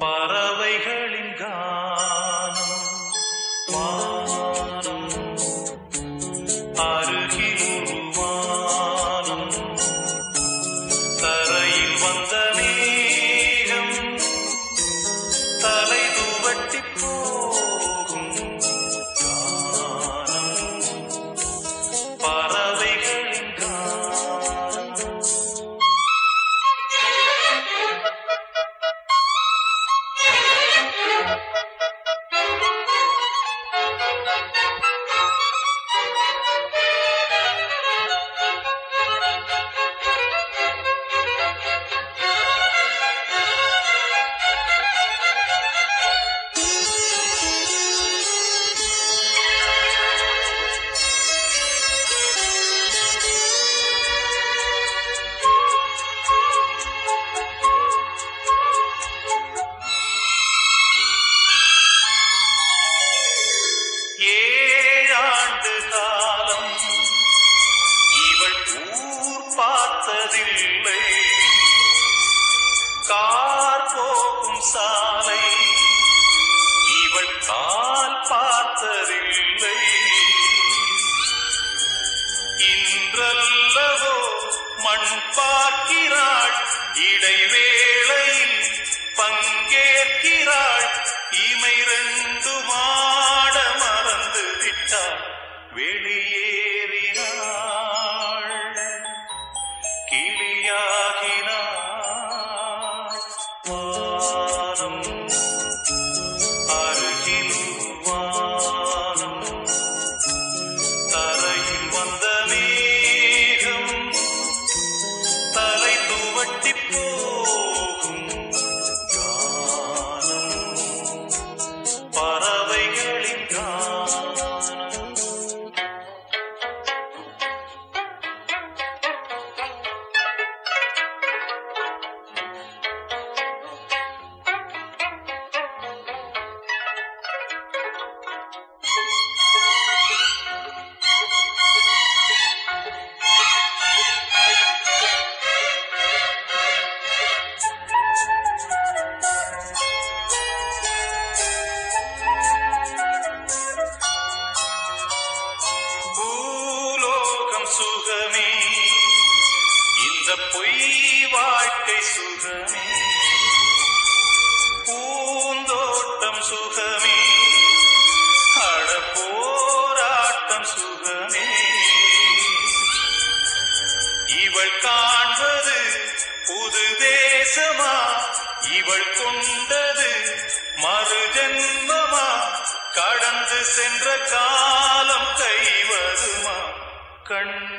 பறவைகளின் கானம் வானம் அருகில் கார் போகும் சாலை. இவள் கால் பார்த்ததில்லை. இன்றல்லவோ மண் பார்க்கிறாள். இடைவேளையில் பங்கேற்கிறாள். இமை ரெண்டு மாட மறந்து விட்டாள் வெளியேறினாள். கிளியாகினாள் பொய் வாழ்க்கை சுகமே. பூந்தோட்டம் சுகமே. அட போராட்டம் சுகமே. இவள் காண்பது புது தேசமா? இவள் கொண்டது மறு ஜென்மமா? கடந்து சென்ற காலம் கைவருமா? கண்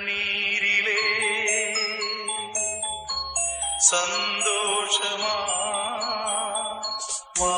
சந்தோஷமா வா